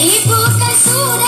y busca el.